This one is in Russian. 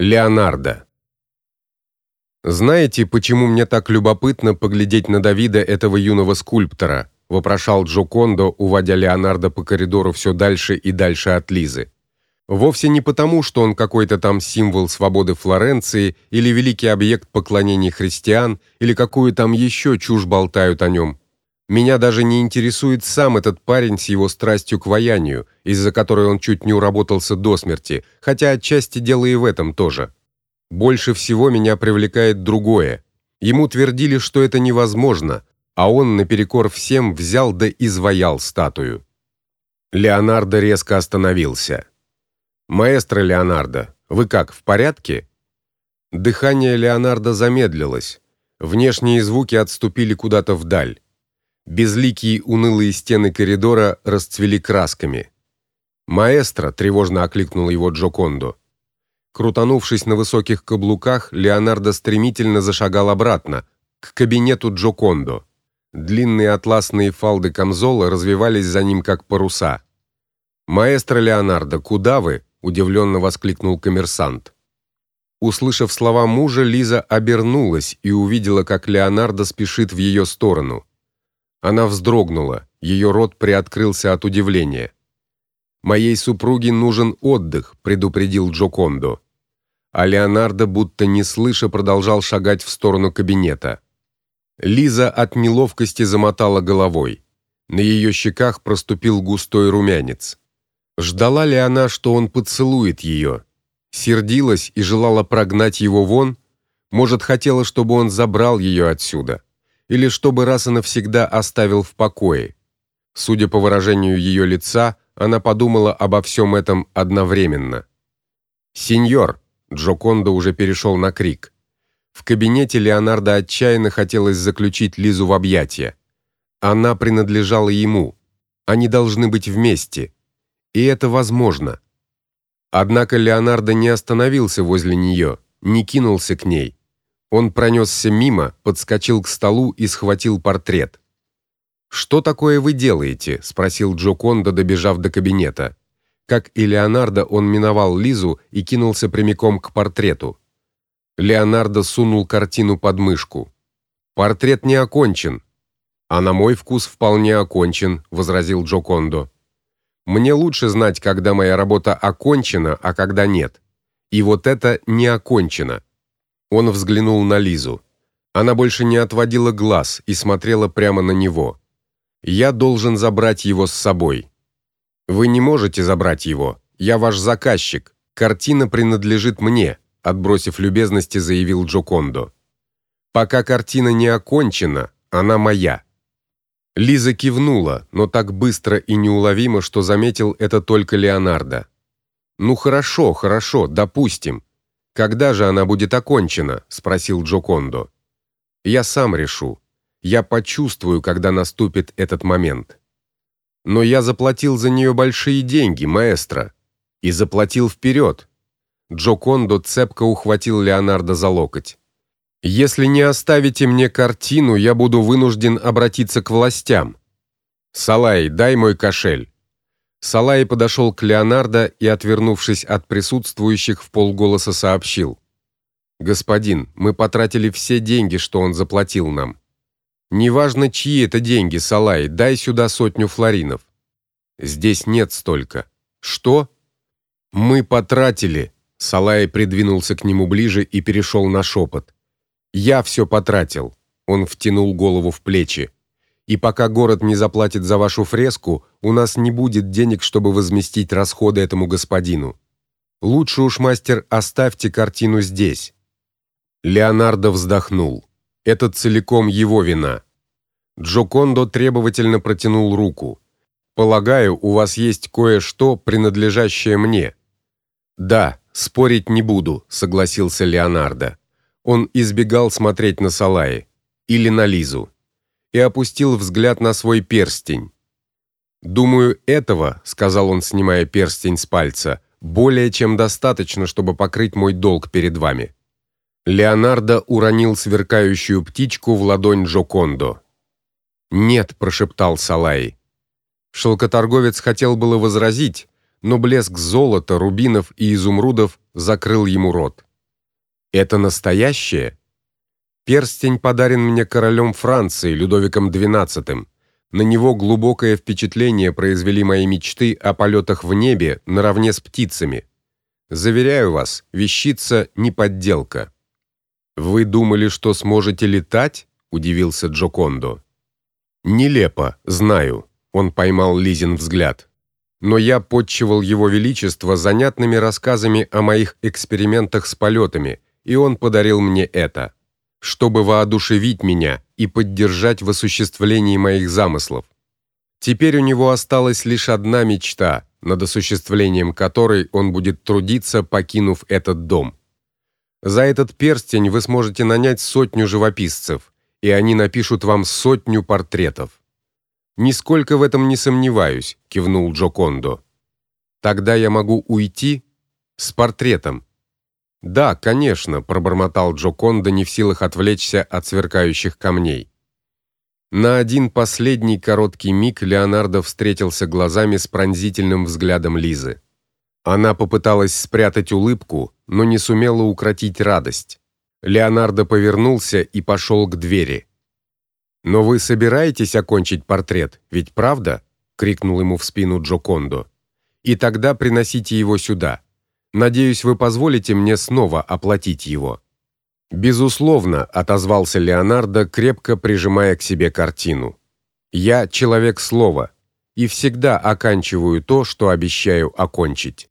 Леонардо. Знаете, почему мне так любопытно поглядеть на Давида, этого юного скульптора, вопрошал Джокондо, уводя Леонардо по коридору все дальше и дальше от Лизы. Вовсе не потому, что он какой-то там символ свободы Флоренции или великий объект поклонения христиан или какую там еще чушь болтают о нем. Меня даже не интересует сам этот парень с его страстью к ваянию, из-за которой он чуть не уработался до смерти, хотя отчасти дело и в этом тоже. Больше всего меня привлекает другое. Ему твердили, что это невозможно, а он наперекор всем взял да изваял статую. Леонардо резко остановился. Маэстро Леонардо, вы как, в порядке? Дыхание Леонардо замедлилось. Внешние звуки отступили куда-то вдаль. Безликие унылые стены коридора расцвели красками. "Маэстро", тревожно окликнул его Джокондо. Крутанувшись на высоких каблуках, Леонардо стремительно зашагал обратно к кабинету Джокондо. Длинные атласные фалды камзола развивались за ним как паруса. "Маэстро Леонардо, куда вы?" удивленно воскликнул коммерсант. Услышав слова мужа, Лиза обернулась и увидела, как Леонардо спешит в ее сторону. Она вздрогнула, ее рот приоткрылся от удивления. Моей супруге нужен отдых, предупредил Джокондо. А Леонардо, будто не слыша, продолжал шагать в сторону кабинета. Лиза от неловкости замотала головой. На ее щеках проступил густой румянец. Ждала ли она, что он поцелует ее? Сердилась и желала прогнать его вон? Может, хотела, чтобы он забрал ее отсюда? Или чтобы раз и навсегда оставил в покое. Судя по выражению ее лица, она подумала обо всем этом одновременно. "Сеньор", Джокондо уже перешел на крик. В кабинете Леонардо отчаянно хотелось заключить Лизу в объятия. Она принадлежала ему. Они должны быть вместе. И это возможно. Однако Леонардо не остановился возле нее, не кинулся к ней. Он пронесся мимо, подскочил к столу и схватил портрет. "Что такое вы делаете?" спросил Джо Кондо, добежав до кабинета. Как и Леонардо, он миновал Лизу и кинулся прямиком к портрету. Леонардо сунул картину под мышку. Портрет не окончен. А на мой вкус вполне окончен, возразил Джо Кондо. Мне лучше знать, когда моя работа окончена, а когда нет. И вот это не окончено. Он взглянул на Лизу. Она больше не отводила глаз и смотрела прямо на него. Я должен забрать его с собой. Вы не можете забрать его. Я ваш заказчик. Картина принадлежит мне, отбросив любезности, заявил Джокондо. Пока картина не окончена, она моя. Лиза кивнула, но так быстро и неуловимо, что заметил это только Леонардо. Ну хорошо, хорошо, допустим. Когда же она будет окончена? спросил Джокондо. Я сам решу. Я почувствую, когда наступит этот момент. Но я заплатил за нее большие деньги, маэстро, и заплатил вперед. Джокондо цепко ухватил Леонардо за локоть. Если не оставите мне картину, я буду вынужден обратиться к властям. Салай, дай мой кошель. Салай подошел к Леонардо и, отвернувшись от присутствующих, в полголоса сообщил: "Господин, мы потратили все деньги, что он заплатил нам. Неважно, чьи это деньги, Салай, дай сюда сотню флоринов. Здесь нет столько. Что? Мы потратили. Салай придвинулся к нему ближе и перешел на шепот. Я все потратил. Он втянул голову в плечи. И пока город не заплатит за вашу фреску, у нас не будет денег, чтобы возместить расходы этому господину. Лучше уж, мастер, оставьте картину здесь. Леонардо вздохнул. Это целиком его вина. Джокондо требовательно протянул руку. Полагаю, у вас есть кое-что, принадлежащее мне. Да, спорить не буду, согласился Леонардо. Он избегал смотреть на Салаи или на Лизу и опустил взгляд на свой перстень. Думаю, этого, сказал он, снимая перстень с пальца, более чем достаточно, чтобы покрыть мой долг перед вами. Леонардо уронил сверкающую птичку в ладонь Джокондо. "Нет", прошептал Салай. Шелкоторговец хотел было возразить, но блеск золота, рубинов и изумрудов закрыл ему рот. Это настоящее? Перстень подарен мне королем Франции Людовиком XII. На него глубокое впечатление произвели мои мечты о полетах в небе наравне с птицами. Заверяю вас, вещица не подделка. Вы думали, что сможете летать? удивился Джокондо. Нелепо, знаю. Он поймал Лизин взгляд. Но я подчивал его величество занятными рассказами о моих экспериментах с полетами, и он подарил мне это, чтобы воодушевить меня и поддержать в осуществлении моих замыслов. Теперь у него осталась лишь одна мечта, над осуществлением которой он будет трудиться, покинув этот дом. За этот перстень вы сможете нанять сотню живописцев, и они напишут вам сотню портретов. Нисколько в этом не сомневаюсь, кивнул Джокондо. Тогда я могу уйти с портретом. Да, конечно, пробормотал Джокондо, не в силах отвлечься от сверкающих камней. На один последний короткий миг Леонардо встретился глазами с пронзительным взглядом Лизы. Она попыталась спрятать улыбку, но не сумела укротить радость. Леонардо повернулся и пошел к двери. Но вы собираетесь окончить портрет, ведь правда? крикнул ему в спину Джокондо. И тогда приносите его сюда. Надеюсь, вы позволите мне снова оплатить его. Безусловно, отозвался Леонардо, крепко прижимая к себе картину. Я человек слова и всегда оканчиваю то, что обещаю окончить.